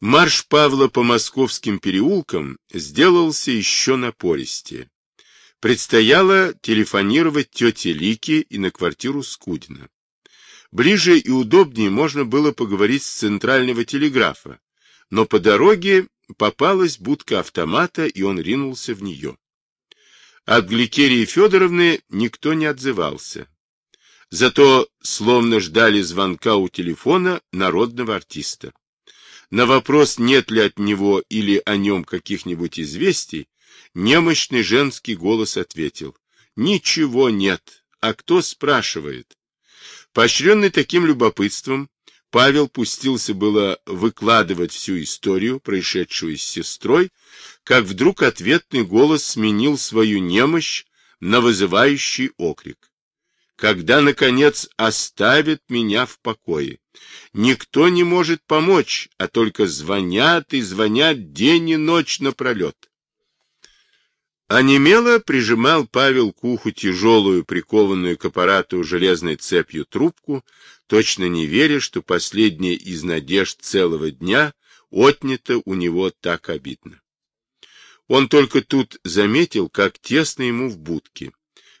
Марш Павла по московским переулкам сделался еще напористее. Предстояло телефонировать тете Лике и на квартиру Скудина. Ближе и удобнее можно было поговорить с центрального телеграфа, но по дороге попалась будка автомата, и он ринулся в нее. От Гликерии Федоровны никто не отзывался. Зато словно ждали звонка у телефона народного артиста. На вопрос, нет ли от него или о нем каких-нибудь известий, немощный женский голос ответил. Ничего нет. А кто спрашивает? Поощренный таким любопытством, Павел пустился было выкладывать всю историю, происшедшую с сестрой, как вдруг ответный голос сменил свою немощь на вызывающий окрик. Когда, наконец, оставят меня в покое? Никто не может помочь, а только звонят и звонят день и ночь напролет. Онемело прижимал Павел к уху тяжелую, прикованную к аппарату железной цепью трубку, точно не веря, что последняя из надежд целого дня отнята у него так обидно. Он только тут заметил, как тесно ему в будке.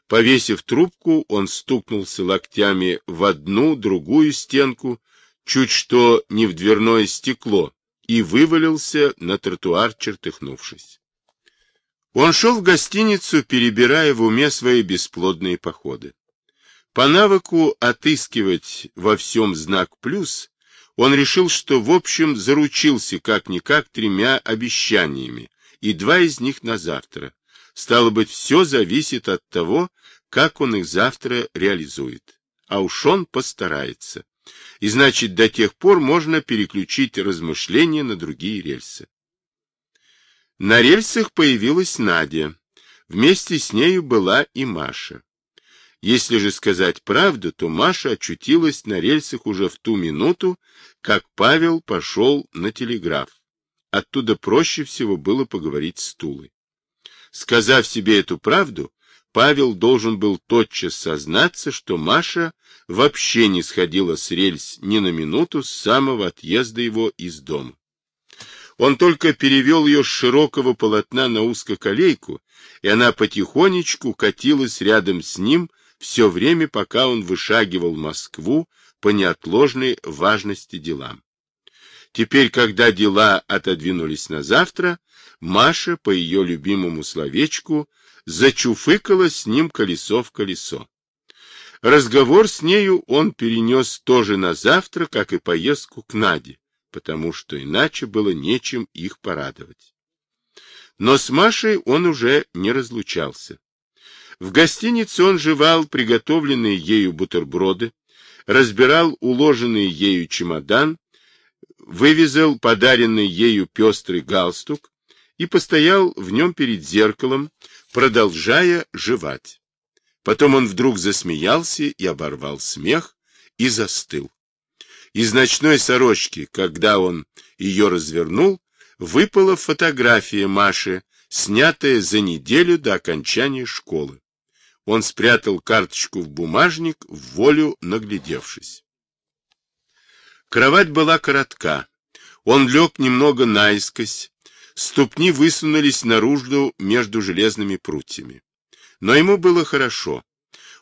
Повесив трубку, он стукнулся локтями в одну, другую стенку, чуть что не в дверное стекло, и вывалился на тротуар, чертыхнувшись. Он шел в гостиницу, перебирая в уме свои бесплодные походы. По навыку отыскивать во всем знак «плюс» он решил, что в общем заручился как-никак тремя обещаниями, и два из них на завтра. Стало быть, все зависит от того, как он их завтра реализует. А уж он постарается. И значит, до тех пор можно переключить размышления на другие рельсы. На рельсах появилась Надя. Вместе с нею была и Маша. Если же сказать правду, то Маша очутилась на рельсах уже в ту минуту, как Павел пошел на телеграф. Оттуда проще всего было поговорить с Тулой. Сказав себе эту правду, Павел должен был тотчас сознаться, что Маша вообще не сходила с рельс ни на минуту с самого отъезда его из дома. Он только перевел ее с широкого полотна на узкоколейку, и она потихонечку катилась рядом с ним все время, пока он вышагивал Москву по неотложной важности делам. Теперь, когда дела отодвинулись на завтра, Маша, по ее любимому словечку, зачуфыкала с ним колесо в колесо. Разговор с нею он перенес тоже на завтра, как и поездку к Наде потому что иначе было нечем их порадовать. Но с Машей он уже не разлучался. В гостинице он жевал приготовленные ею бутерброды, разбирал уложенный ею чемодан, вывезал подаренный ею пестрый галстук и постоял в нем перед зеркалом, продолжая жевать. Потом он вдруг засмеялся и оборвал смех и застыл. Из ночной сорочки, когда он ее развернул, выпала фотография Маши, снятая за неделю до окончания школы. Он спрятал карточку в бумажник, в волю наглядевшись. Кровать была коротка. Он лег немного наискось, ступни высунулись наружу между железными прутьями. Но ему было хорошо.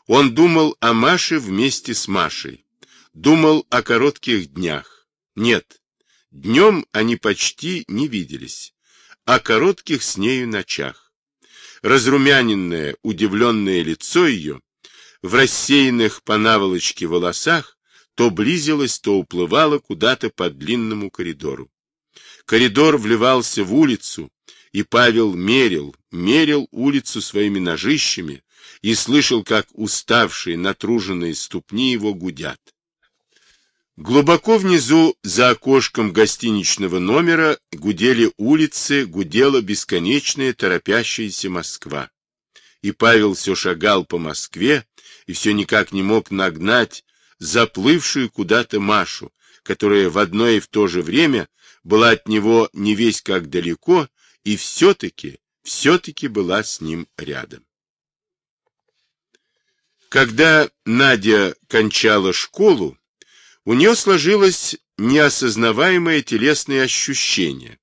Он думал о Маше вместе с Машей. Думал о коротких днях. Нет, днем они почти не виделись, о коротких с нею ночах. Разрумяненное, удивленное лицо ее в рассеянных по наволочке волосах то близилось, то уплывало куда-то по длинному коридору. Коридор вливался в улицу, и Павел мерил, мерил улицу своими ножищами и слышал, как уставшие, натруженные ступни его гудят. Глубоко внизу, за окошком гостиничного номера, гудели улицы, гудела бесконечная торопящаяся Москва. И Павел все шагал по Москве и все никак не мог нагнать заплывшую куда-то Машу, которая в одно и в то же время была от него не весь как далеко и все-таки, все-таки была с ним рядом. Когда Надя кончала школу, у нее сложилось неосознаваемое телесное ощущение,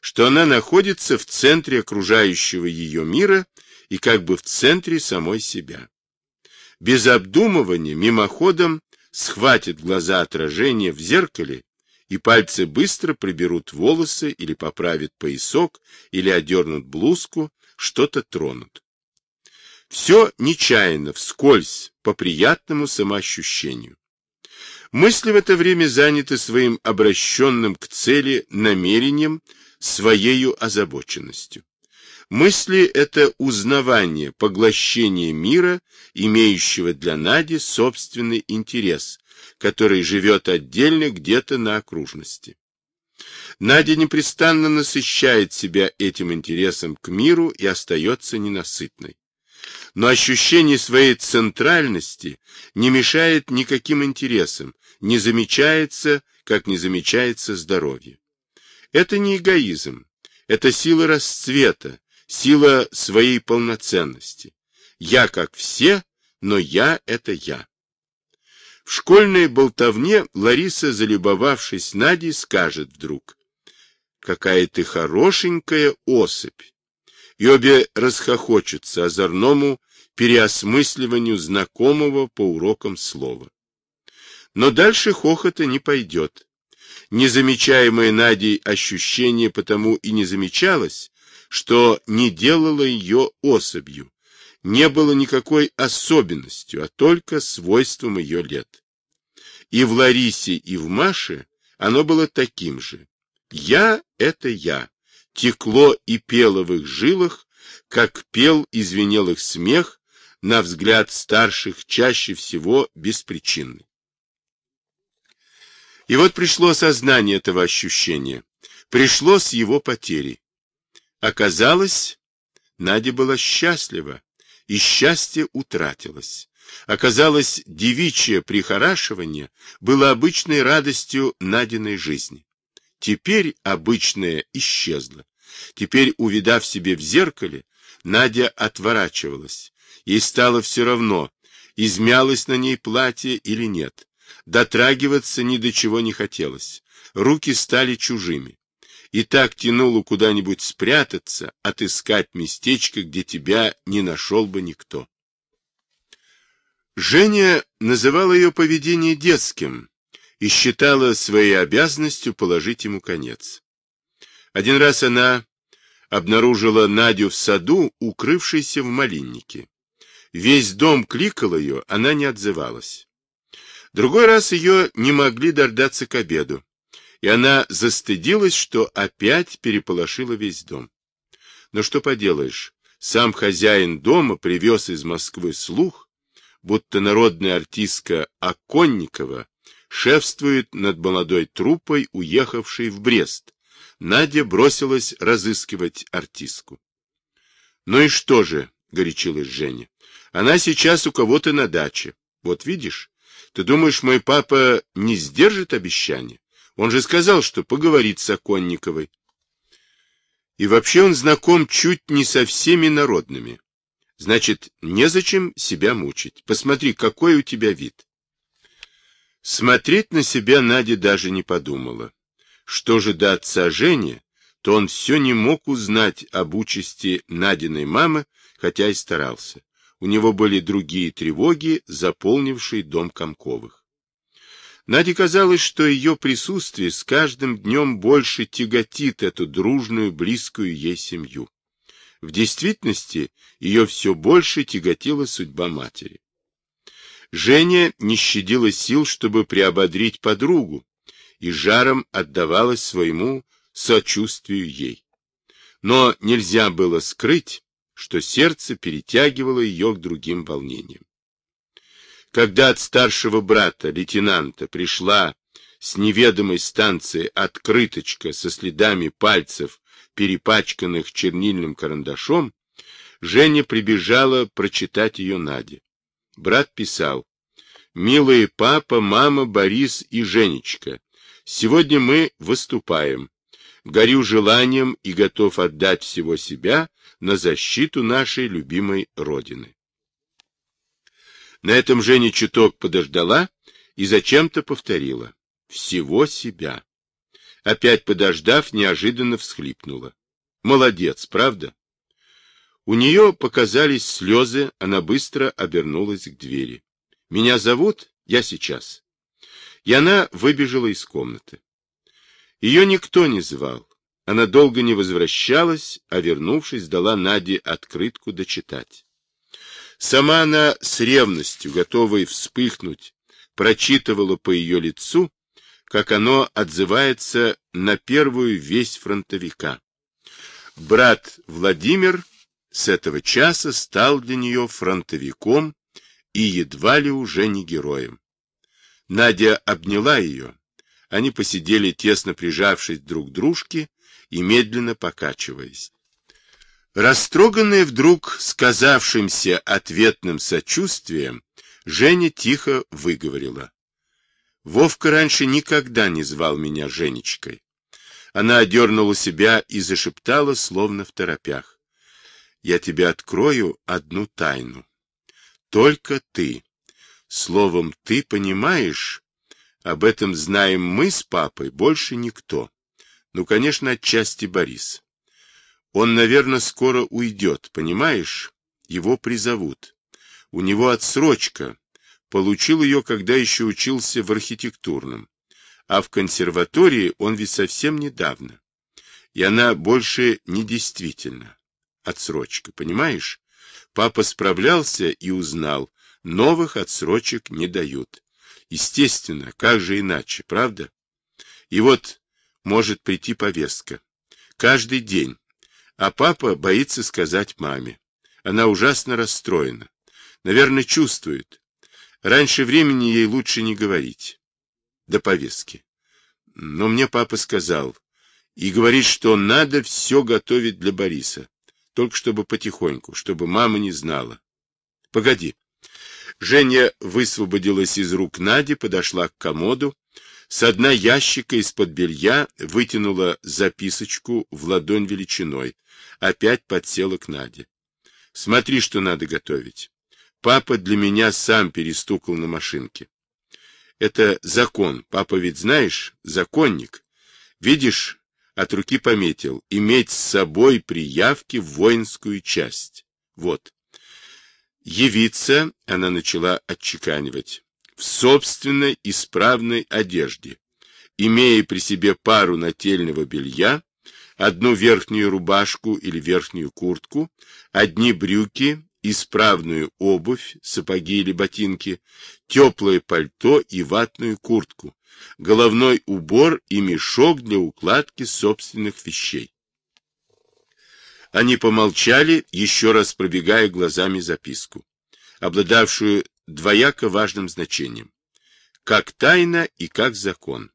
что она находится в центре окружающего ее мира и как бы в центре самой себя. Без обдумывания, мимоходом схватит глаза отражение в зеркале, и пальцы быстро приберут волосы или поправят поясок, или одернут блузку, что-то тронут. Все нечаянно, вскользь, по приятному самоощущению. Мысли в это время заняты своим обращенным к цели намерением, своею озабоченностью. Мысли — это узнавание, поглощение мира, имеющего для Нади собственный интерес, который живет отдельно где-то на окружности. Надя непрестанно насыщает себя этим интересом к миру и остается ненасытной. Но ощущение своей центральности не мешает никаким интересам, не замечается, как не замечается здоровье. Это не эгоизм, это сила расцвета, сила своей полноценности. Я как все, но я — это я. В школьной болтовне Лариса, залюбовавшись Надей, скажет вдруг, «Какая ты хорошенькая особь!» И обе расхохочутся озорному переосмысливанию знакомого по урокам слова. Но дальше хохота не пойдет. Незамечаемое Надей ощущение потому и не замечалось, что не делало ее особью, не было никакой особенностью, а только свойством ее лет. И в Ларисе, и в Маше оно было таким же. Я — это я, текло и пело в их жилах, как пел и звенел их смех, на взгляд старших чаще всего беспричинный. И вот пришло осознание этого ощущения. Пришло с его потерей. Оказалось, Надя была счастлива, и счастье утратилось. Оказалось, девичье прихорашивание было обычной радостью Надиной жизни. Теперь обычное исчезло. Теперь, увидав себе в зеркале, Надя отворачивалась. Ей стало все равно, измялось на ней платье или нет. Дотрагиваться ни до чего не хотелось. Руки стали чужими. И так тянуло куда-нибудь спрятаться, отыскать местечко, где тебя не нашел бы никто. Женя называла ее поведение детским и считала своей обязанностью положить ему конец. Один раз она обнаружила Надю в саду, укрывшейся в малиннике. Весь дом кликал ее, она не отзывалась. Другой раз ее не могли дождаться к обеду, и она застыдилась, что опять переполошила весь дом. Но что поделаешь, сам хозяин дома привез из Москвы слух, будто народная артистка Оконникова шефствует над молодой труппой, уехавшей в Брест. Надя бросилась разыскивать артистку. — Ну и что же, — горячилась Женя, — она сейчас у кого-то на даче. Вот видишь, ты думаешь, мой папа не сдержит обещания? Он же сказал, что поговорит с Оконниковой. И вообще он знаком чуть не со всеми народными. Значит, незачем себя мучить. Посмотри, какой у тебя вид. Смотреть на себя Надя даже не подумала. Что же до отца Жени, то он все не мог узнать об участи Надиной мамы, хотя и старался у него были другие тревоги, заполнившие дом Комковых. Наде казалось, что ее присутствие с каждым днем больше тяготит эту дружную, близкую ей семью. В действительности ее все больше тяготила судьба матери. Женя не щадила сил, чтобы приободрить подругу, и жаром отдавалась своему сочувствию ей. Но нельзя было скрыть, что сердце перетягивало ее к другим волнениям. Когда от старшего брата, лейтенанта, пришла с неведомой станции открыточка со следами пальцев, перепачканных чернильным карандашом, Женя прибежала прочитать ее Наде. Брат писал, «Милые папа, мама, Борис и Женечка, сегодня мы выступаем. Горю желанием и готов отдать всего себя на защиту нашей любимой Родины. На этом Женя чуток подождала и зачем-то повторила. всего себя. Опять подождав, неожиданно всхлипнула. Молодец, правда? У нее показались слезы, она быстро обернулась к двери. Меня зовут? Я сейчас. И она выбежала из комнаты. Ее никто не звал. Она долго не возвращалась, а, вернувшись, дала Наде открытку дочитать. Сама она с ревностью, готовой вспыхнуть, прочитывала по ее лицу, как оно отзывается на первую весть фронтовика. Брат Владимир с этого часа стал для нее фронтовиком и едва ли уже не героем. Надя обняла ее. Они посидели, тесно прижавшись друг к дружке и медленно покачиваясь. Растроганная вдруг сказавшимся ответным сочувствием, Женя тихо выговорила. Вовка раньше никогда не звал меня Женечкой. Она одернула себя и зашептала, словно в торопях. Я тебе открою одну тайну. Только ты. Словом, ты понимаешь, об этом знаем мы с папой, больше никто. Ну, конечно, отчасти Борис. Он, наверное, скоро уйдет, понимаешь? Его призовут. У него отсрочка. Получил ее, когда еще учился в архитектурном. А в консерватории он ведь совсем недавно. И она больше не действительна. Отсрочка, понимаешь? Папа справлялся и узнал, новых отсрочек не дают. Естественно, как же иначе, правда? И вот может прийти повестка. Каждый день. А папа боится сказать маме. Она ужасно расстроена. Наверное, чувствует. Раньше времени ей лучше не говорить. До повестки. Но мне папа сказал. И говорит, что надо все готовить для Бориса. Только чтобы потихоньку, чтобы мама не знала. Погоди. Женя высвободилась из рук Нади, подошла к комоду, с дна ящика из-под белья вытянула записочку в ладонь величиной, опять подсела к Наде. Смотри, что надо готовить. Папа для меня сам перестукал на машинке. Это закон. Папа ведь, знаешь, законник. Видишь, от руки пометил, иметь с собой приявки в воинскую часть. Вот. Явиться, она начала отчеканивать, в собственной исправной одежде, имея при себе пару нательного белья, одну верхнюю рубашку или верхнюю куртку, одни брюки, исправную обувь, сапоги или ботинки, теплое пальто и ватную куртку, головной убор и мешок для укладки собственных вещей. Они помолчали, еще раз пробегая глазами записку, обладавшую двояко важным значением, как тайна и как закон.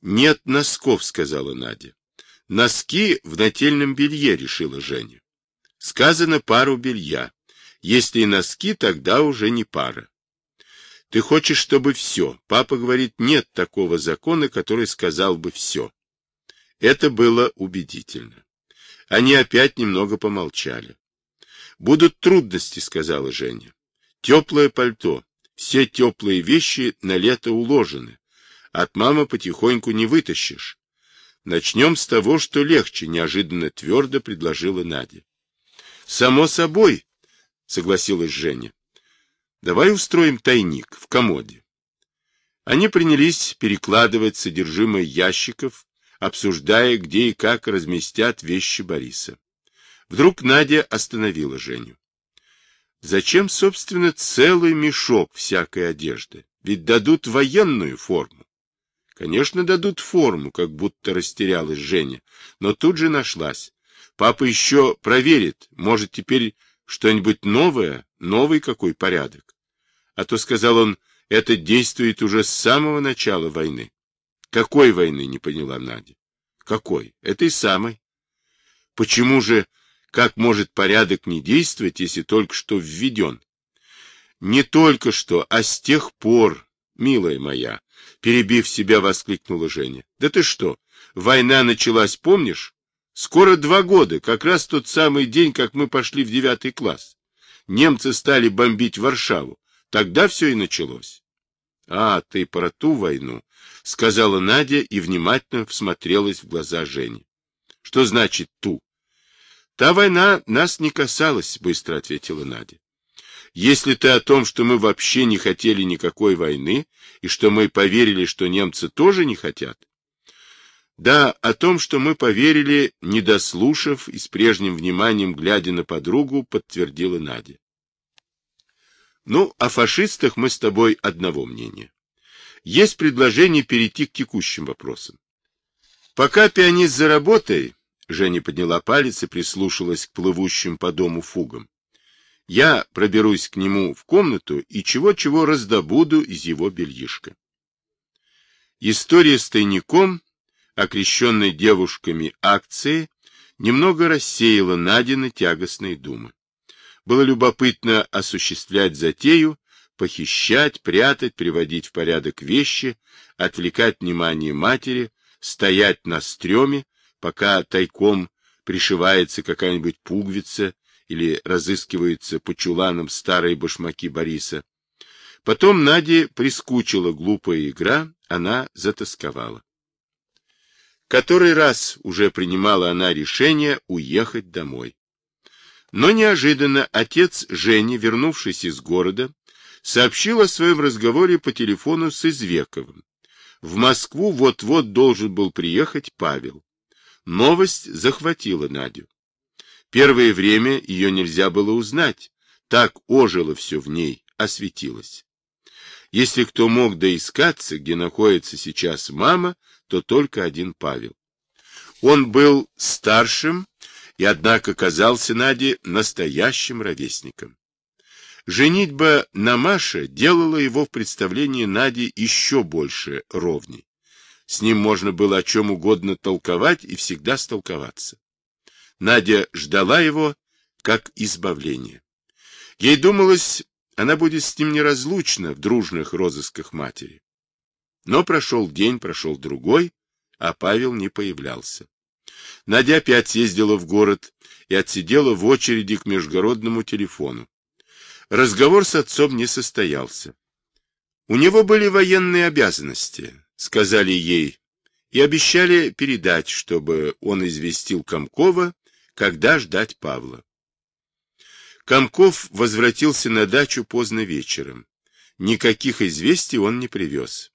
«Нет носков», — сказала Надя. «Носки в нательном белье», — решила Женя. Сказано пару белья. Если и носки, тогда уже не пара. Ты хочешь, чтобы все. Папа говорит, нет такого закона, который сказал бы все. Это было убедительно. Они опять немного помолчали. Будут трудности, сказала Женя. Теплое пальто. Все теплые вещи на лето уложены. От мамы потихоньку не вытащишь. Начнем с того, что легче, неожиданно твердо предложила Надя. Само собой, согласилась Женя. Давай устроим тайник в комоде. Они принялись перекладывать содержимое ящиков, обсуждая, где и как разместят вещи Бориса. Вдруг Надя остановила Женю. Зачем, собственно, целый мешок всякой одежды? Ведь дадут военную форму. Конечно, дадут форму, как будто растерялась Женя, но тут же нашлась. Папа еще проверит, может, теперь что-нибудь новое, новый какой порядок. А то, сказал он, это действует уже с самого начала войны. Какой войны, не поняла Надя. Какой? Этой самой. Почему же, как может порядок не действовать, если только что введен? Не только что, а с тех пор, милая моя, перебив себя, воскликнула Женя. Да ты что, война началась, помнишь? Скоро два года, как раз тот самый день, как мы пошли в девятый класс. Немцы стали бомбить Варшаву. Тогда все и началось. А, ты про ту войну, — сказала Надя и внимательно всмотрелась в глаза Жени. — Что значит ту? — Та война нас не касалась, — быстро ответила Надя. — Если ты о том, что мы вообще не хотели никакой войны, и что мы поверили, что немцы тоже не хотят, да, о том, что мы поверили, не дослушав и с прежним вниманием глядя на подругу, подтвердила Надя. Ну, о фашистах мы с тобой одного мнения. Есть предложение перейти к текущим вопросам. Пока пианист за работой, Женя подняла палец и прислушалась к плывущим по дому фугам. Я проберусь к нему в комнату и чего-чего раздобуду из его бельишка. История с тайником окрещенной девушками акции, немного рассеяла Надины тягостные думы. Было любопытно осуществлять затею, похищать, прятать, приводить в порядок вещи, отвлекать внимание матери, стоять на стреме, пока тайком пришивается какая-нибудь пуговица или разыскиваются по чуланам старые башмаки Бориса. Потом Наде прискучила глупая игра, она затасковала. Который раз уже принимала она решение уехать домой. Но неожиданно отец Жени, вернувшись из города, сообщил о своем разговоре по телефону с Извековым. В Москву вот-вот должен был приехать Павел. Новость захватила Надю. Первое время ее нельзя было узнать, так ожило все в ней, осветилось. Если кто мог доискаться, где находится сейчас мама, то только один Павел. Он был старшим и, однако, казался Наде настоящим ровесником. Женитьба на Маше делала его в представлении Нади еще больше ровней. С ним можно было о чем угодно толковать и всегда столковаться. Надя ждала его как избавление. Ей думалось, она будет с ним неразлучна в дружных розысках матери. Но прошел день, прошел другой, а Павел не появлялся. Надя опять съездила в город и отсидела в очереди к международному телефону. Разговор с отцом не состоялся. У него были военные обязанности, сказали ей, и обещали передать, чтобы он известил Комкова, когда ждать Павла. Комков возвратился на дачу поздно вечером. Никаких известий он не привез.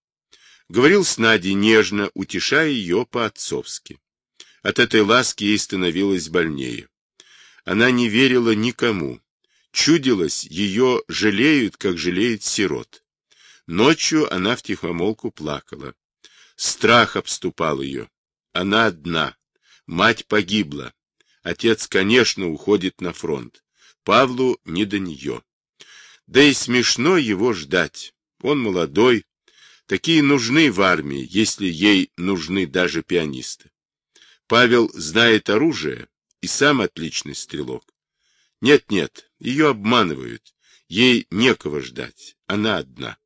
Говорил с Надей нежно, утешая ее по-отцовски. От этой ласки ей становилось больнее. Она не верила никому. Чудилось, ее жалеют, как жалеют сирот. Ночью она втихомолку плакала. Страх обступал ее. Она одна. Мать погибла. Отец, конечно, уходит на фронт. Павлу не до нее. Да и смешно его ждать. Он молодой, Такие нужны в армии, если ей нужны даже пианисты. Павел знает оружие и сам отличный стрелок. Нет-нет, ее обманывают. Ей некого ждать. Она одна.